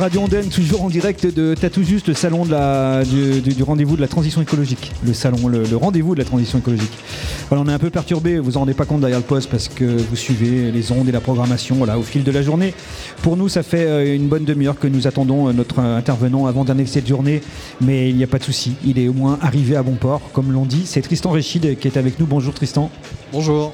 Radio Ondaine, toujours en direct de Tatou Juste, le salon de la, du, du- du rendez-vous de la transition écologique. Le salon, le, le rendez-vous de la transition écologique. Voilà, on est un peu perturbé, vous en rendez pas compte derrière le poste parce que vous suivez les ondes et la programmation voilà, au fil de la journée. Pour nous, ça fait euh, une bonne demi-heure que nous attendons euh, notre intervenant avant de cette journée, mais il n'y a pas de souci, il est au moins arrivé à bon port, comme l'on dit. C'est Tristan Réchid qui est avec nous. Bonjour Tristan. Bonjour.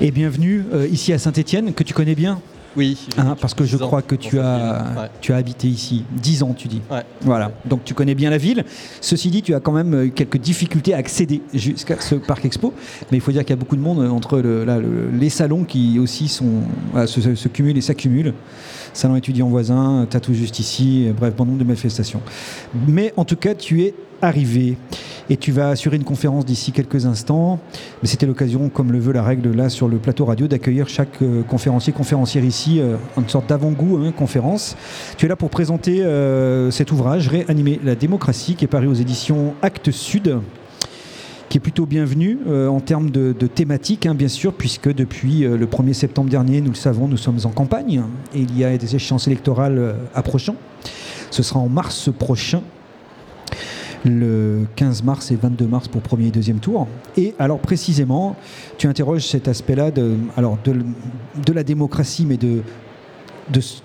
Et bienvenue euh, ici à Saint-Etienne, que tu connais bien. Oui. Hein, parce que je 10 ans crois que tu as. Ouais. tu as habité ici 10 ans, tu dis. Ouais. Voilà, donc tu connais bien la ville. Ceci dit, tu as quand même euh, quelques difficultés à accéder jusqu'à ce parc expo. Mais il faut dire qu'il y a beaucoup de monde entre le- là, le- les salons qui aussi sont, voilà, se, se- se cumulent et s'accumulent. Salon étudiant voisin, tatou juste ici, bref, bon nombre de manifestations. Mais en tout cas, tu es arrivé et tu vas assurer une conférence d'ici quelques instants. Mais c'était l'occasion, comme le veut la règle là sur le plateau radio, d'accueillir chaque euh, conférencier, conférencière ici, euh, une sorte d'avant-goût, hein, conférence. Tu es là pour présenter euh, cet ouvrage, Réanimer la démocratie, qui est paru aux éditions Actes Sud qui est plutôt bienvenu en termes de, de thématique, hein, bien sûr, puisque depuis le 1er septembre dernier, nous le savons, nous sommes en campagne et il y a des échéances électorales euh, approchant. Ce sera en mars prochain, le 15 mars et 22 mars pour premier et deuxième tour. Et alors précisément, tu interroges cet aspect-là de, alors de, la démocratie, mais de,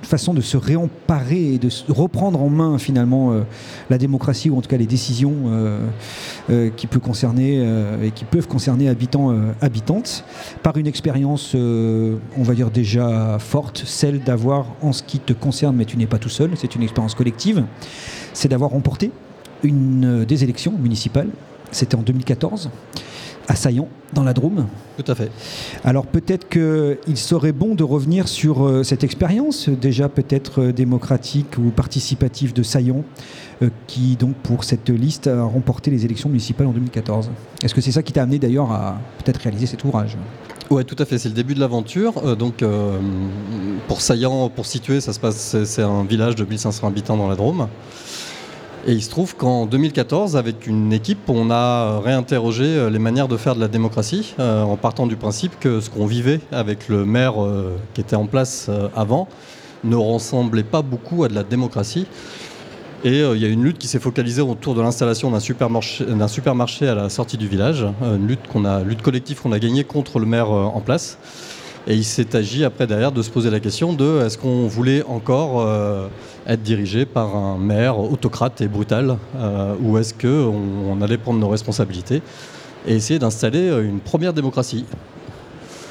façon de se réemparer et de reprendre en main finalement euh, la démocratie ou en tout cas les décisions euh, euh, qui peut concerner et qui peuvent concerner habitants habitantes par une expérience on va dire déjà forte celle d'avoir en ce qui te concerne mais tu n'es pas tout seul c'est une expérience collective c'est d'avoir remporté une euh, des élections municipales c'était en 2014 à Saillant dans la Drôme Tout à fait. alors peut-être qu'il serait bon de revenir sur euh, cette expérience, déjà peut-être euh, démocratique ou participative de Saillant, euh, qui donc pour cette liste a remporté les élections municipales en 2014. Est-ce que c'est ça qui t'a amené d'ailleurs à peut-être réaliser cet ouvrage? Ouais, tout à fait. C'est le début de l'aventure. Euh, donc, euh, pour Saillant, pour situer, ça se passe. C'est c'est un village de 1500 habitants dans la Drôme. Et il se trouve qu'en 2014, avec une équipe, on a réinterrogé euh, les manières de faire de la démocratie, euh, en partant du principe que ce qu'on vivait avec le maire euh, qui était en place avant ne ressemblait pas beaucoup à de la démocratie. Et il y a une lutte qui s'est focalisée autour de l'installation d'un supermarché, à la sortie du village, une lutte, collective qu'on a gagnée contre le maire en place. Et il s'est agi après derrière de se poser la question de est-ce qu'on voulait encore euh, être dirigé par un maire autocrate et brutal euh, ou est-ce qu'on on allait prendre nos responsabilités et essayer d'installer euh, une première démocratie?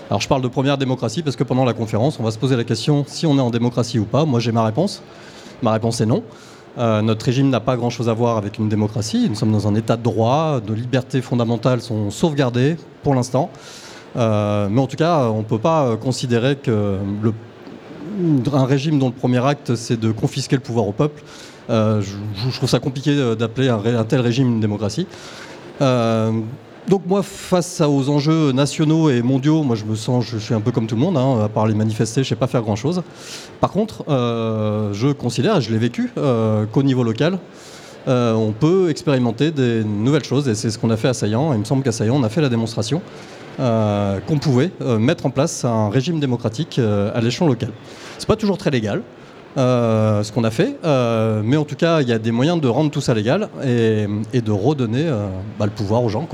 Alors je parle de première démocratie parce que pendant la conférence, on va se poser la question si on est en démocratie ou pas. Moi j'ai ma réponse. Ma réponse est non. Notre régime n'a pas grand-chose à voir avec une démocratie. Nous sommes dans un état de droit, nos libertés fondamentales sont sauvegardées pour l'instant. Euh, mais en tout cas, on ne peut pas euh, considérer que un régime dont le premier acte c'est de confisquer le pouvoir au peuple, euh, je, trouve ça compliqué d'appeler un, tel régime une démocratie. Donc moi, face aux enjeux nationaux et mondiaux, moi je me sens, je suis un peu comme tout le monde, hein, à part les manifester, je sais pas faire grand-chose. Par contre, je considère, et je l'ai vécu, qu'au niveau local, on peut expérimenter des nouvelles choses, et c'est ce qu'on a fait à Saillant. Il me semble qu'à Saillant, on a fait la démonstration euh, qu'on pouvait euh, mettre en place un régime démocratique euh, à l'échelon local. C'est pas toujours très légal. ce qu'on a fait, mais en tout cas, il y a des moyens de rendre tout ça légal et, de redonner bah, le pouvoir aux gens.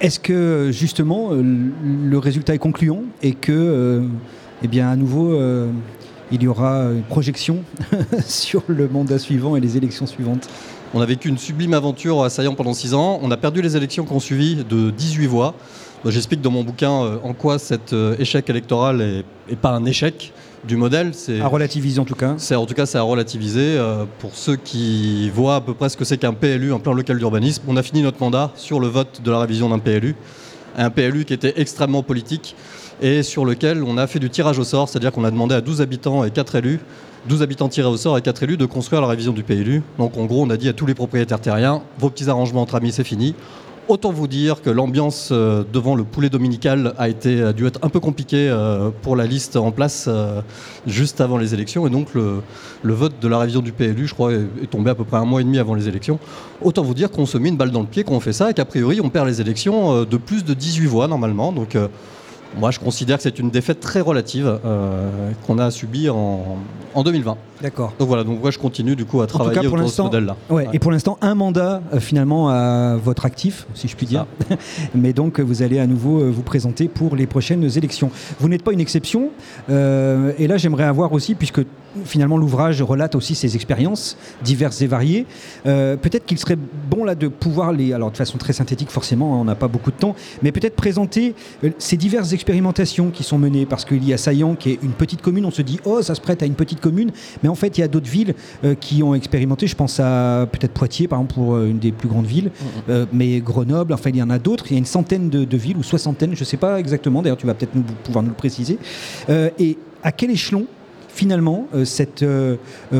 Est-ce que justement le résultat est concluant et que, eh bien, à nouveau, il y aura une projection sur le mandat suivant et les élections suivantes? On a vécu une sublime aventure à Saillant pendant 6 ans. On a perdu les élections qu'on suivi de 18 voix. J'explique dans mon bouquin euh, en quoi cet euh, échec électoral est, est pas un échec du modèle. C'est À relativiser en tout cas. c'est- en tout cas, c'est à relativiser. euh, pour ceux qui voient à peu près ce que c'est qu'un PLU, un plan local d'urbanisme, on a fini notre mandat sur le vote de la révision d'un PLU. Un PLU qui était extrêmement politique et sur lequel on a fait du tirage au sort, c'est-à-dire qu'on a demandé à 12 habitants et 4 élus, 12 habitants tirés au sort et 4 élus de construire la révision du PLU. Donc en gros, on a dit à tous les propriétaires terriens, vos petits arrangements entre amis, c'est fini. Autant vous dire que l'ambiance euh, devant le poulet dominical a, été, dû être un peu compliquée euh, pour la liste en place euh, juste avant les élections. Et donc le, vote de la révision du PLU, je crois, est, tombé à peu près un mois et demi avant les élections. Autant vous dire qu'on se met une balle dans le pied quand on fait ça et qu'a priori on perd les élections de plus de 18 voix normalement. Donc moi, je considère que c'est une défaite très relative qu'on a subie en, en 2020. D'accord. Donc voilà, donc moi je continue du coup à travailler autour de ce modèle-là. Ouais, Et pour l'instant, un mandat euh, finalement à votre actif, si je puis dire. Mais donc vous allez à nouveau euh, vous présenter pour les prochaines élections. Vous n'êtes pas une exception. Euh, et là, j'aimerais avoir aussi, puisque finalement l'ouvrage relate aussi ses expériences diverses et variées, peut-être qu'il serait bon là de pouvoir les, alors de façon très synthétique forcément, hein, on n'a pas beaucoup de temps, mais peut-être présenter ces diverses expérimentations qui sont menées, parce qu'il y a Saillant qui est une petite commune, on se dit oh ça se prête à une petite commune, mais en fait, il y a d'autres villes euh, qui ont expérimenté. Je pense à peut-être Poitiers, par exemple, pour euh, une des plus grandes villes, mm-hmm. euh, mais Grenoble, enfin, il y en a d'autres. Il y a une centaine de, villes ou soixantaine, je ne sais pas exactement. D'ailleurs, tu vas peut-être pouvoir nous le préciser. et à quel échelon finalement, cette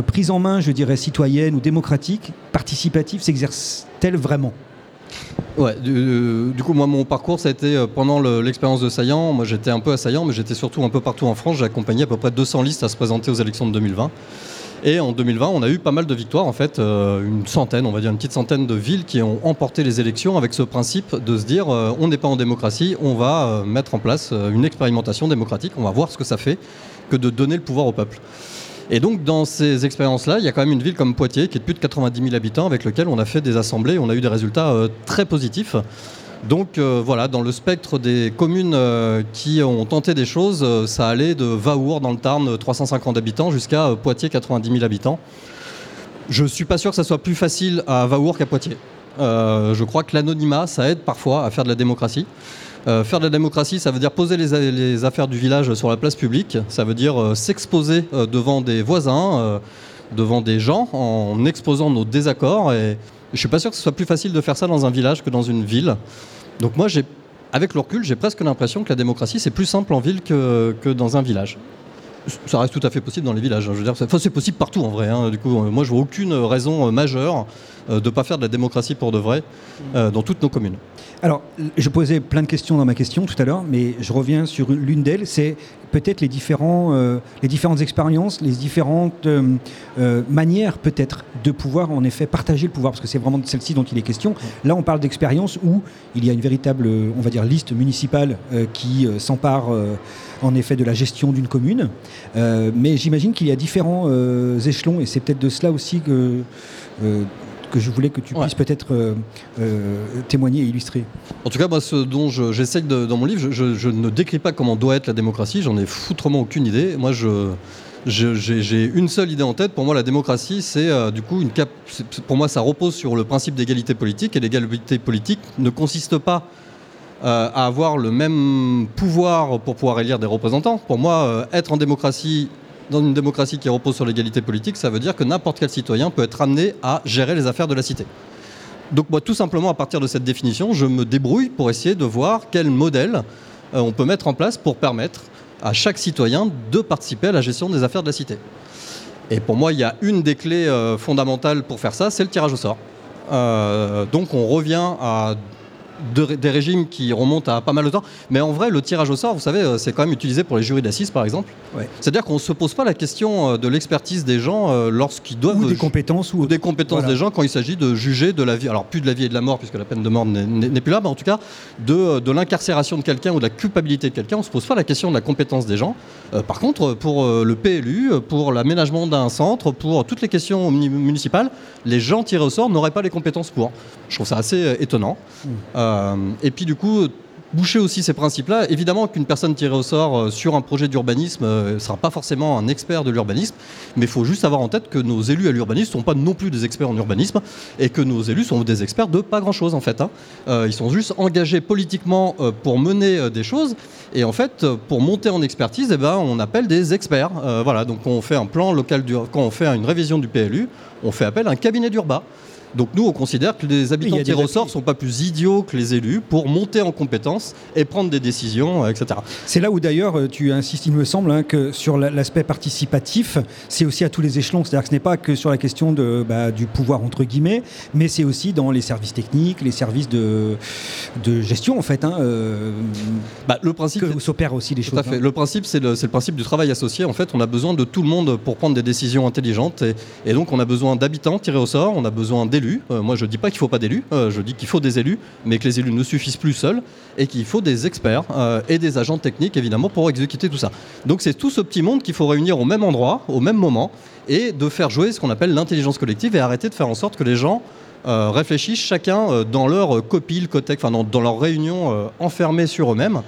prise en main, je dirais, citoyenne ou démocratique, participative, s'exerce-t-elle vraiment? Ouais, du, coup, moi, mon parcours, ça a été pendant l'expérience de Saillant. Moi, j'étais un peu assaillant, mais j'étais surtout un peu partout en France. J'ai accompagné à peu près 200 listes à se présenter aux élections de 2020. Et en 2020, on a eu pas mal de victoires, en fait, euh, une centaine, on va dire une petite centaine de villes qui ont emporté les élections avec ce principe de se dire euh, on n'est pas en démocratie, on va euh, mettre en place une expérimentation démocratique, on va voir ce que ça fait que de donner le pouvoir au peuple. Et donc, dans ces expériences-là, il y a quand même une ville comme Poitiers qui est de plus de 90 000 habitants avec lequel on a fait des assemblées, on a eu des résultats très positifs. Donc euh, voilà, dans le spectre des communes euh, qui ont tenté des choses, euh, ça allait de Vaour dans le Tarn, 350 habitants, jusqu'à Poitiers, 90 000 habitants. Je ne suis pas sûr que ça soit plus facile à Vaour qu'à Poitiers. Je crois que l'anonymat, ça aide parfois à faire de la démocratie. faire de la démocratie, ça veut dire poser les, affaires du village sur la place publique, ça veut dire s'exposer devant des voisins, devant des gens, en exposant nos désaccords. Et, je suis pas sûr que ce soit plus facile de faire ça dans un village que dans une ville. Donc moi, avec le recul, j'ai presque l'impression que la démocratie, c'est plus simple en ville que dans un village ça reste tout à fait possible dans les villages. Hein. Je veux dire, c'est possible partout en vrai. Hein. Du coup, moi, je vois aucune raison euh, majeure euh, de ne pas faire de la démocratie pour de vrai euh, dans toutes nos communes. Alors, je posais plein de questions dans ma question tout à l'heure, mais je reviens sur l'une d'elles. C'est peut-être les, différents, euh, les différentes expériences, les différentes euh, euh, manières peut-être de pouvoir en effet partager le pouvoir, parce que c'est vraiment de celle-ci dont il est question. Là, on parle d'expérience où il y a une véritable, on va dire, liste municipale qui s'empare en effet de la gestion d'une commune. mais j'imagine qu'il y a différents échelons, et c'est peut-être de cela aussi que que je voulais que tu puisses peut-être euh, euh, témoigner et illustrer. En tout cas, moi, ce dont j'essaie dans mon livre, je, ne décris pas comment doit être la démocratie, j'en ai foutrement aucune idée. Moi, je, j'ai une seule idée en tête. Pour moi, la démocratie, c'est euh, du coup une cap. Pour moi, ça repose sur le principe d'égalité politique. Et l'égalité politique ne consiste pas à avoir le même pouvoir pour pouvoir élire des représentants. Pour moi, être en démocratie dans une démocratie qui repose sur l'égalité politique, ça veut dire que n'importe quel citoyen peut être amené à gérer les affaires de la cité. Donc moi, tout simplement, à partir de cette définition, je me débrouille pour essayer de voir quel modèle euh, on peut mettre en place pour permettre à chaque citoyen de participer à la gestion des affaires de la cité. Et pour moi, il y a une des clés euh, fondamentales pour faire ça, c'est le tirage au sort. Euh, donc on revient à des régimes qui remontent à pas mal de temps. Mais en vrai, le tirage au sort, vous savez, euh, c'est quand même utilisé pour les jurys d'assises, par exemple. C'est-à-dire qu'on ne se pose pas la question euh, de l'expertise des gens euh, lorsqu'ils doivent. Ou des compétences. Ou des compétences des gens quand il s'agit de juger de la vie. Alors, plus de la vie et de la mort, puisque la peine de mort n'est plus là, mais en tout cas, de, de l'incarcération de quelqu'un ou de la culpabilité de quelqu'un. On ne se pose pas la question de la compétence des gens. par contre, pour le PLU, pour l'aménagement d'un centre, pour toutes les questions municipales, les gens tirés au sort n'auraient pas les compétences pour. Je trouve ça assez étonnant. Mmh. Euh, et puis du coup, boucher aussi ces principes-là. Évidemment qu'une personne tirée au sort euh, sur un projet d'urbanisme ne euh, sera pas forcément un expert de l'urbanisme, mais il faut juste avoir en tête que nos élus à l'urbanisme ne sont pas non plus des experts en urbanisme et que nos élus sont des experts de pas grand-chose en fait. Hein. ils sont juste engagés politiquement pour mener des choses et en fait, pour monter en expertise, eh ben, on appelle des experts. voilà, donc on fait un plan local, quand on fait une révision du PLU, on fait appel à un cabinet d'urbain. Donc nous, on considère que les habitants de ressort ne sont pas plus idiots que les élus pour monter en compétences et prendre des décisions, euh, etc. C'est là où d'ailleurs euh, tu insistes, il me semble, hein, que sur l'aspect participatif, c'est aussi à tous les échelons. C'est-à-dire que ce n'est pas que sur la question de, bah, du pouvoir, entre guillemets, mais c'est aussi dans les services techniques, les services de, de gestion, en fait. Hein, euh, bah, le principe que s'opèrent aussi les choses. À fait. Hein. Le principe, c'est le, le, principe du travail associé. En fait, on a besoin de tout le monde pour prendre des décisions intelligentes. Et, et donc, on a besoin d'habitants tirés au sort, on a besoin d'élus Euh, moi, je ne dis pas qu'il ne faut pas d'élus, euh, je dis qu'il faut des élus, mais que les élus ne suffisent plus seuls et qu'il faut des experts et des agents techniques, évidemment, pour exécuter tout ça. Donc, c'est tout ce petit monde qu'il faut réunir au même endroit, au même moment, et de faire jouer ce qu'on appelle l'intelligence collective et arrêter de faire en sorte que les gens réfléchissent chacun dans leur copie, cotec, enfin dans, leur réunion enfermée sur eux-mêmes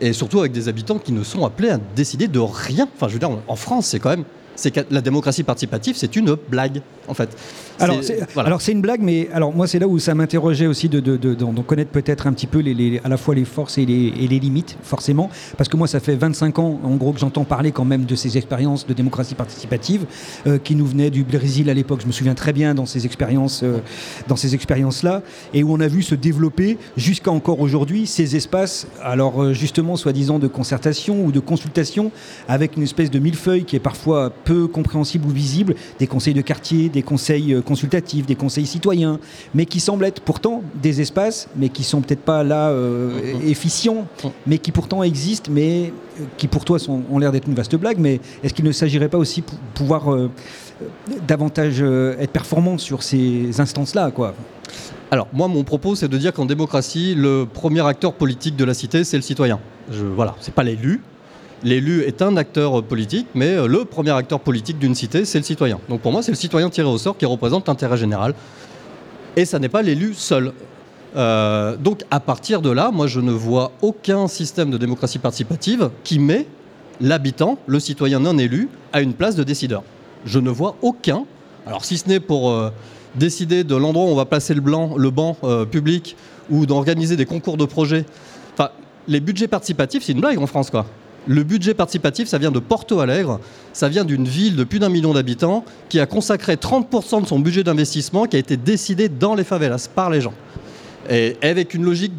et surtout avec des habitants qui ne sont appelés à décider de rien. Enfin, je veux dire, en France, c'est quand même c'est que la démocratie participative, c'est une blague, en fait. Alors, c'est une blague, mais alors moi, c'est là où ça m'interrogeait aussi de, de, de, connaître peut-être un petit peu les, à la fois les forces et les, et les, limites, forcément, parce que moi, ça fait 25 ans, en gros, que j'entends parler quand même de ces expériences de démocratie participative euh, qui nous venaient du Brésil à l'époque. Je me souviens très bien dans ces expériences, euh, dans ces expériences-là, et où on a vu se développer jusqu'à encore aujourd'hui ces espaces, alors euh, justement, soi-disant de concertation ou de consultation, avec une espèce de millefeuille qui est parfois peu compréhensibles ou visibles, des conseils de quartier, des conseils euh, consultatifs, des conseils citoyens, mais qui semblent être pourtant des espaces, mais qui sont peut-être pas là euh, efficients, mais qui pourtant existent, mais euh, qui pour toi sont, ont l'air d'être une vaste blague. Mais est-ce qu'il ne s'agirait pas aussi de pouvoir davantage être performant sur ces instances-là, quoi? Alors, moi, mon propos, c'est de dire qu'en démocratie, le premier acteur politique de la cité, c'est le citoyen. Je, voilà, c'est pas l'élu, l'élu est un acteur politique, mais euh, le premier acteur politique d'une cité, c'est le citoyen. Donc pour moi, c'est le citoyen tiré au sort qui représente l'intérêt général. Et ça n'est pas l'élu seul. Euh, donc à partir de là, moi je ne vois aucun système de démocratie participative qui met l'habitant, le citoyen non élu, à une place de décideur. Je ne vois aucun. Alors si ce n'est pour euh, décider de l'endroit où on va placer le, banc public ou d'organiser des concours de projets. Les budgets participatifs, c'est une blague en France, quoi. Le budget participatif, ça vient de Porto Alegre, ça vient d'une ville de plus d'un million d'habitants qui a consacré 30% de son budget d'investissement qui a été décidé dans les favelas par les gens. Et avec une logique,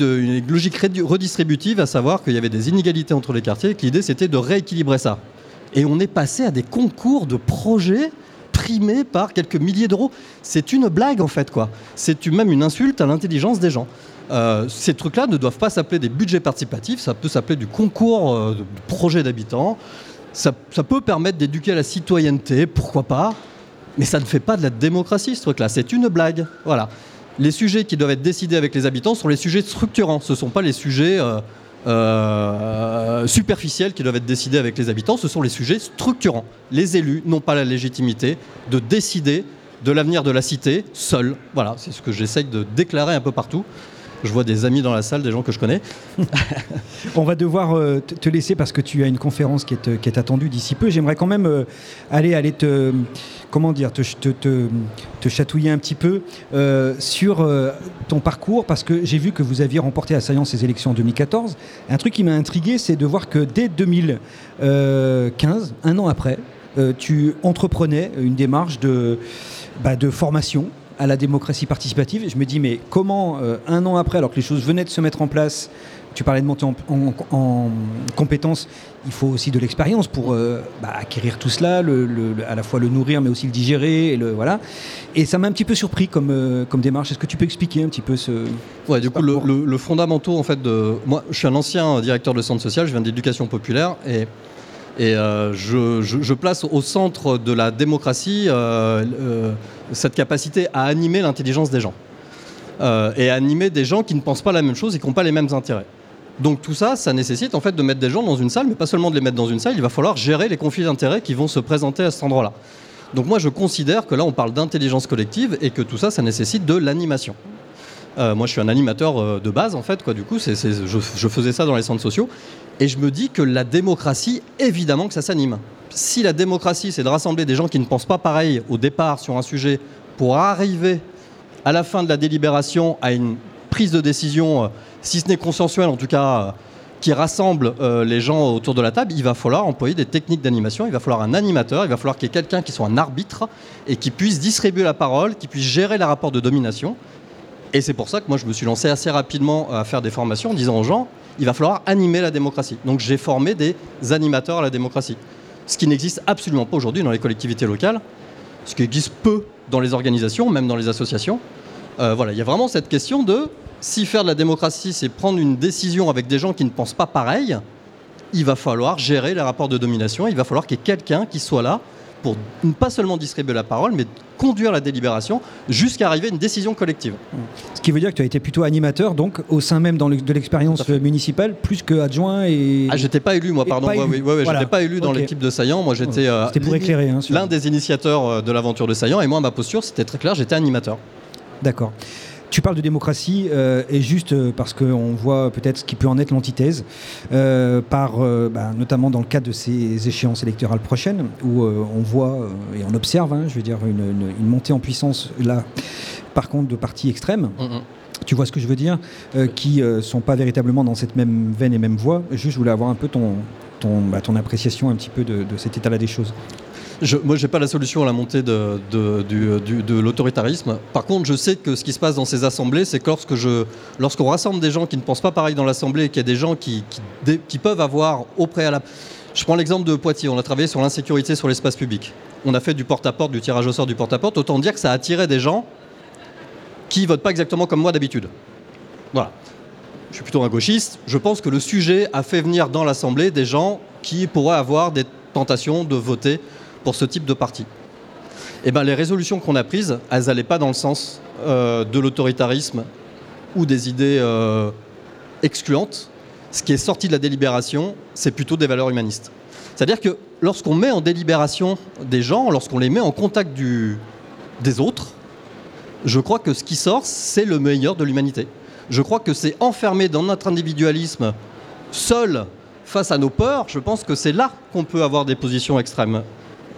logique redistributive, à savoir qu'il y avait des inégalités entre les quartiers, et que l'idée c'était de rééquilibrer ça. Et on est passé à des concours de projets par quelques milliers d'euros. C'est une blague en fait, quoi. C'est même une insulte à l'intelligence des gens. Euh, ces trucs-là ne doivent pas s'appeler des budgets participatifs, ça peut s'appeler du concours euh, de projet d'habitants. Ça, peut permettre d'éduquer la citoyenneté, pourquoi pas, mais ça ne fait pas de la démocratie ce truc-là, c'est une blague. Voilà. Les sujets qui doivent être décidés avec les habitants sont les sujets structurants, ce ne sont pas les sujets euh, superficiels qui doivent être décidés avec les habitants, ce sont les sujets structurants. Les élus n'ont pas la légitimité de décider de l'avenir de la cité seuls. Voilà, c'est ce que j'essaye de déclarer un peu partout. Je vois des amis dans la salle, des gens que je connais. On va devoir euh, te laisser parce que tu as une conférence qui est, euh, attendue d'ici peu. J'aimerais quand même euh, aller, te, comment dire, te, chatouiller un petit peu sur ton parcours parce que j'ai vu que vous aviez remporté à Saillance ces élections en 2014. Un truc qui m'a intrigué, c'est de voir que dès 2015, un an après, tu entreprenais une démarche de, bah, de formation à la démocratie participative. Et je me dis, mais comment, euh, un an après, alors que les choses venaient de se mettre en place, tu parlais de monter en, en, compétences, il faut aussi de l'expérience pour euh, bah, acquérir tout cela, le, à la fois le nourrir, mais aussi le digérer. Et, le, voilà. et ça m'a un petit peu surpris comme, euh, comme démarche. Est-ce que tu peux expliquer un petit peu ce. Ouais, du coup, le, le, fondamental, en fait, de. Moi, je suis un ancien directeur de centre social, je viens d'éducation populaire. Et et euh, je, place au centre de la démocratie euh, euh, cette capacité à animer l'intelligence des gens. et à animer des gens qui ne pensent pas la même chose et qui n'ont pas les mêmes intérêts. Donc tout ça, ça nécessite en fait de mettre des gens dans une salle, mais pas seulement de les mettre dans une salle, il va falloir gérer les conflits d'intérêts qui vont se présenter à cet endroit-là. Donc moi je considère que là on parle d'intelligence collective et que tout ça, ça nécessite de l'animation. Moi je suis un animateur de base en fait, quoi, du coup je, faisais ça dans les centres sociaux et je me dis que la démocratie, évidemment que ça s'anime. Si la démocratie, c'est de rassembler des gens qui ne pensent pas pareil au départ sur un sujet pour arriver à la fin de la délibération à une prise de décision, euh, si ce n'est consensuelle, en tout cas, euh, qui rassemble euh, les gens autour de la table, il va falloir employer des techniques d'animation, il va falloir un animateur, il va falloir qu'il y ait quelqu'un qui soit un arbitre et qui puisse distribuer la parole, qui puisse gérer les rapports de domination. Et c'est pour ça que moi je me suis lancé assez rapidement à faire des formations en disant aux gens, il va falloir animer la démocratie. Donc j'ai formé des animateurs à la démocratie. Ce qui n'existe absolument pas aujourd'hui dans les collectivités locales, ce qui existe peu dans les organisations, même dans les associations. Euh, voilà, il y a vraiment cette question de si faire de la démocratie, c'est prendre une décision avec des gens qui ne pensent pas pareil, il va falloir gérer les rapports de domination, il va falloir qu'il y ait quelqu'un qui soit là pour ne pas seulement distribuer la parole, mais conduire la délibération jusqu'à arriver à une décision collective. Ce qui veut dire que tu as été plutôt animateur, donc au sein même dans le- de l'expérience municipale, plus que adjoint et. Ah, j'étais pas élu, moi, pardon. Ouais, oui, ouais, Voilà. J'étais pas élu dans l'équipe de Saillant. Moi, j'étais euh, C'était pour l'ini- éclairer. hein, l'un des initiateurs euh, de l'aventure de Saillant. Et moi, ma posture, c'était très clair, j'étais animateur. D'accord. Tu parles de démocratie euh, et juste euh, parce qu'on voit peut-être ce qui peut en être l'antithèse, euh, par, bah, notamment dans le cadre de ces échéances électorales prochaines, où on voit et on observe, hein, je veux dire, une, une- une montée en puissance là, par contre, de partis extrêmes. Mhm. Tu vois ce que je veux dire euh, Qui ne sont pas véritablement dans cette même veine et même voie. Juste, je voulais avoir un peu ton, ton, bah, ton appréciation un petit peu de, de cet état-là des choses. Je, moi, j'ai pas la solution à la montée de, l'autoritarisme. Par contre, je sais que ce qui se passe dans ces assemblées, c'est que lorsque je, lorsqu'on rassemble des gens qui ne pensent pas pareil dans l'assemblée, et qu'il y a des gens qui, peuvent avoir au préalable. Je prends l'exemple de Poitiers. On a travaillé sur l'insécurité sur l'espace public. On a fait du porte-à-porte, du tirage au sort du porte-à-porte. Autant dire que ça a attiré des gens qui votent pas exactement comme moi d'habitude. Voilà. Je suis plutôt un gauchiste. Je pense que le sujet a fait venir dans l'Assemblée des gens qui pourraient avoir des tentations de voter pour ce type de parti. Eh ben, les résolutions qu'on a prises, elles n'allaient pas dans le sens euh, de l'autoritarisme ou des idées euh, excluantes. Ce qui est sorti de la délibération, c'est plutôt des valeurs humanistes. C'est-à-dire que lorsqu'on met en délibération des gens, lorsqu'on les met en contact des autres, je crois que ce qui sort, c'est le meilleur de l'humanité. Je crois que c'est enfermé dans notre individualisme, seul face à nos peurs. Je pense que c'est là qu'on peut avoir des positions extrêmes.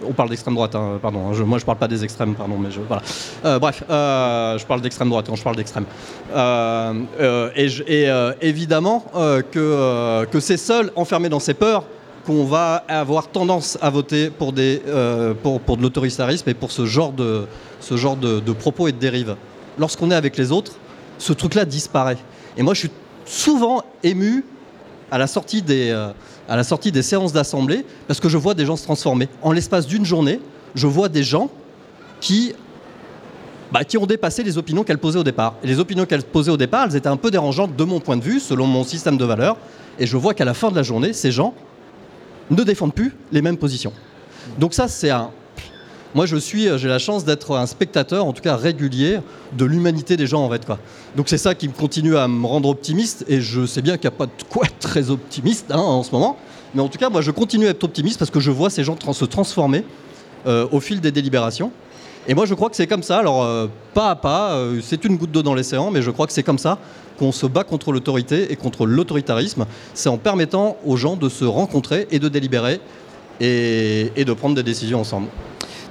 On parle d'extrême droite, hein, pardon. hein, je- moi, je parle pas des extrêmes, pardon, mais je, voilà. Euh, bref, euh, je parle d'extrême droite quand je parle d'extrême. Euh, et évidemment que, c'est seul, enfermé dans ses peurs, qu'on va avoir tendance à voter pour, de l'autoritarisme et pour ce genre de, ce genre de, de propos et de dérives. Lorsqu'on est avec les autres, ce truc-là disparaît. Et moi, je suis souvent ému à la sortie des, euh, à la sortie des séances d'assemblée parce que je vois des gens se transformer. En l'espace d'une journée, je vois des gens qui, bah, qui ont dépassé les opinions qu'elles posaient au départ. Et les opinions qu'elles posaient au départ, elles étaient un peu dérangeantes de mon point de vue, selon mon système de valeurs. Et je vois qu'à la fin de la journée, ces gens ne défendent plus les mêmes positions. Donc ça, c'est un... Moi, je suis, j'ai la chance d'être un spectateur, en tout cas régulier, de l'humanité des gens, en fait. Donc c'est ça qui me continue à me rendre optimiste, et je sais bien qu'il n'y a pas de quoi être très optimiste hein, en ce moment. Mais en tout cas, moi, je continue à être optimiste parce que je vois ces gens se transformer euh, au fil des délibérations. Et moi, je crois que c'est comme ça. Alors, euh, pas à pas, euh, c'est une goutte d'eau dans l'océan, mais je crois que c'est comme ça qu'on se bat contre l'autorité et contre l'autoritarisme. C'est en permettant aux gens de se rencontrer et de délibérer et de prendre des décisions ensemble.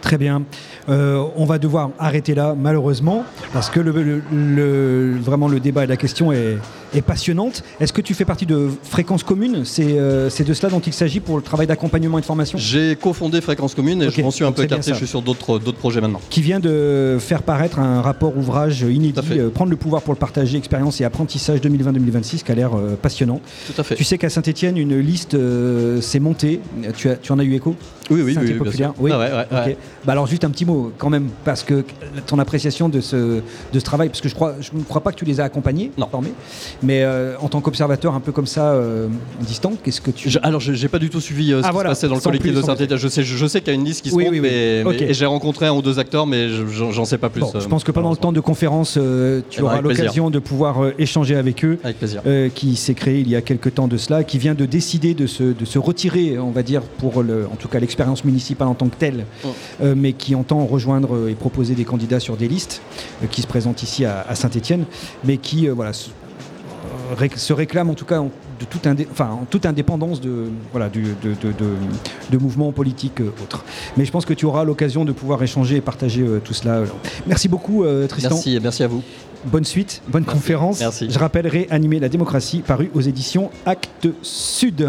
Très bien. Euh, on va devoir arrêter là, malheureusement, parce que vraiment le débat et la question est, est passionnante. Est-ce que tu fais partie de Fréquence Commune? C'est euh, c'est de cela dont il s'agit pour le travail d'accompagnement et de formation? J'ai cofondé Fréquence Commune et je m'en suis un peu écarté. Je suis sur d'autres d'autres projets maintenant. qui vient de faire paraître un rapport ouvrage inédit, euh, Prendre le pouvoir pour le partager, expérience et apprentissage 2020-2026, qui a l'air euh, passionnant. Tout à fait. Tu sais qu'à Saint-Etienne, une liste euh, s'est montée. Tu, as, tu en as eu écho? Oui, oui, oui, populaire, oui. Ah ouais, ouais. Bah alors juste un petit mot quand même, parce que ton appréciation de ce, de ce travail, parce que je crois, je ne crois pas que tu les as accompagnés, Non. formés, mais euh, en tant qu'observateur un peu comme ça, euh, distant, qu'est-ce que tu... Je- alors, je- j'ai pas du tout suivi euh, ce Ah, qui voilà, se passait dans le collectif plus, de Saint-Étienne. Je sais, je, je sais qu'il y a une liste qui se Oui, oui. mais, j'ai rencontré un ou deux acteurs, mais je- j'en sais pas plus. Bon, je pense que pendant le temps de conférence, tu Eh ben, auras l'occasion de pouvoir échanger avec eux. Avec plaisir. qui s'est créé il y a quelques temps de cela, qui vient de décider de se, de se retirer, on va dire, pour le, en tout cas l'expérience municipale en tant que telle, mais qui entend rejoindre et proposer des candidats sur des listes qui se présentent ici à, Saint-Étienne, mais qui voilà, se, ré- se réclament en tout cas en, de toute, indé- enfin, en toute indépendance de, voilà, du, de, de, de- de mouvements politiques euh, autres. Mais je pense que tu auras l'occasion de pouvoir échanger et partager euh, tout cela. Merci beaucoup euh, Tristan. Merci, merci à vous. Bonne suite, bonne conférence. Merci. Je rappelle Réanimer la démocratie, paru aux éditions Actes Sud.